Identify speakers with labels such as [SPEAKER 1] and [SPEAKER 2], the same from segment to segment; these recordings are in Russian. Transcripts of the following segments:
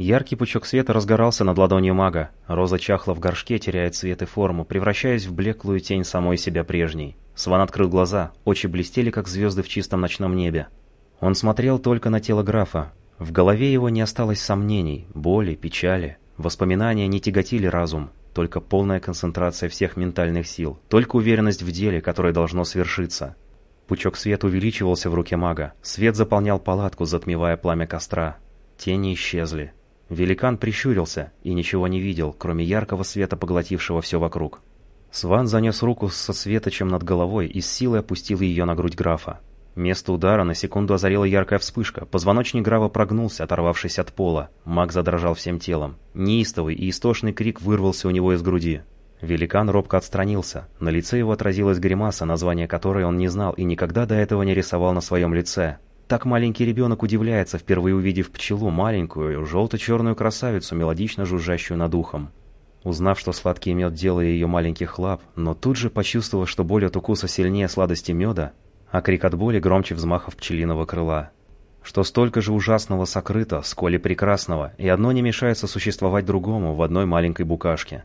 [SPEAKER 1] Яркий пучок света разгорался над ладонью мага. Роза чахла в горшке, теряя цвет и форму, превращаясь в блеклую тень самой себя прежней. Сван открыл глаза, очи блестели, как звезды в чистом ночном небе. Он смотрел только на тело графа. В голове его не осталось сомнений, боли, печали. Воспоминания не тяготили разум, только полная концентрация всех ментальных сил, только уверенность в деле, которое должно свершиться. Пучок света увеличивался в руке мага. Свет заполнял палатку, затмевая пламя костра. Тени исчезли. Великан прищурился и ничего не видел, кроме яркого света, поглотившего все вокруг. Сван занес руку со светочем над головой и с силой опустил ее на грудь графа. Место удара на секунду озарила яркая вспышка. Позвоночник графа прогнулся, оторвавшись от пола. Маг задрожал всем телом. Неистовый и истошный крик вырвался у него из груди. Великан робко отстранился. На лице его отразилась гримаса, название которой он не знал и никогда до этого не рисовал на своем лице. Так маленький ребенок удивляется, впервые увидев пчелу, маленькую, желто-черную красавицу, мелодично жужжащую над ухом. Узнав, что сладкий мед делает ее маленьких лап, но тут же почувствовав, что боль от укуса сильнее сладости меда, а крик от боли громче взмахов пчелиного крыла. Что столько же ужасного сокрыто, сколь и прекрасного, и одно не мешает сосуществовать другому в одной маленькой букашке.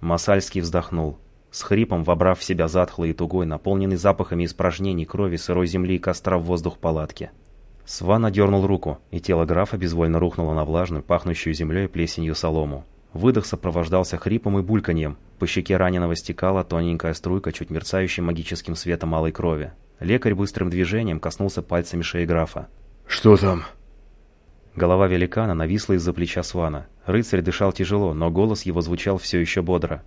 [SPEAKER 1] Масальский вздохнул, с хрипом вобрав в себя затхлый и тугой, наполненный запахами испражнений, крови, сырой земли и костра в воздух палатки. Сван одернул руку, и тело графа безвольно рухнуло на влажную, пахнущую землей и плесенью солому. Выдох сопровождался хрипом и бульканьем. По щеке раненого стекала тоненькая струйка, чуть мерцающая магическим светом малой крови. Лекарь быстрым движением коснулся пальцами шеи графа.
[SPEAKER 2] «Что там?»
[SPEAKER 1] Голова великана нависла из-за плеча Свана. Рыцарь дышал тяжело, но голос его звучал все еще бодро.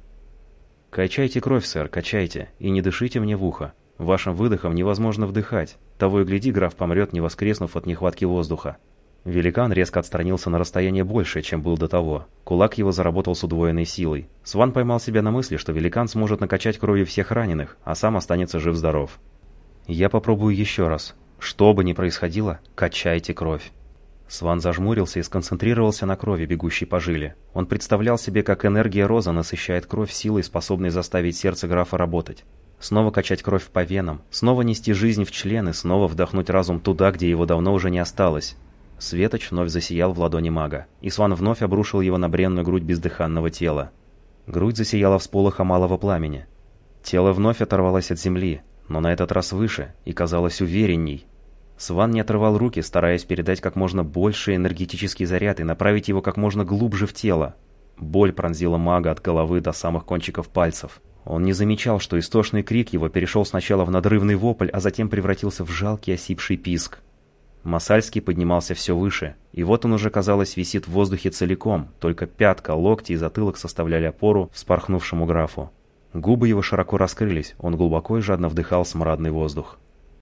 [SPEAKER 1] «Качайте кровь, сэр, качайте, и не дышите мне в ухо. Вашим выдохом невозможно вдыхать. Того и гляди, граф помрет, не воскреснув от нехватки воздуха». Великан резко отстранился на расстояние большее, чем был до того. Кулак его заработал с удвоенной силой. Сван поймал себя на мысли, что великан сможет накачать кровью всех раненых, а сам останется жив-здоров. «Я попробую еще раз. Что бы ни происходило, качайте кровь». Сван зажмурился и сконцентрировался на крови, бегущей по жиле. Он представлял себе, как энергия роза насыщает кровь силой, способной заставить сердце графа работать. Снова качать кровь по венам, снова нести жизнь в члены, снова вдохнуть разум туда, где его давно уже не осталось. Светоч вновь засиял в ладони мага, и Сван вновь обрушил его на бренную грудь бездыханного тела. Грудь засияла всполоха малого пламени. Тело вновь оторвалось от земли, но на этот раз выше и казалось уверенней, Сван не отрывал руки, стараясь передать как можно больше энергетический заряд и направить его как можно глубже в тело. Боль пронзила мага от головы до самых кончиков пальцев. Он не замечал, что истошный крик его перешел сначала в надрывный вопль, а затем превратился в жалкий осипший писк. Масальский поднимался все выше, и вот он уже, казалось, висит в воздухе целиком, только пятка, локти и затылок составляли опору вспорхнувшему графу. Губы его широко раскрылись, он глубоко и жадно вдыхал смрадный воздух.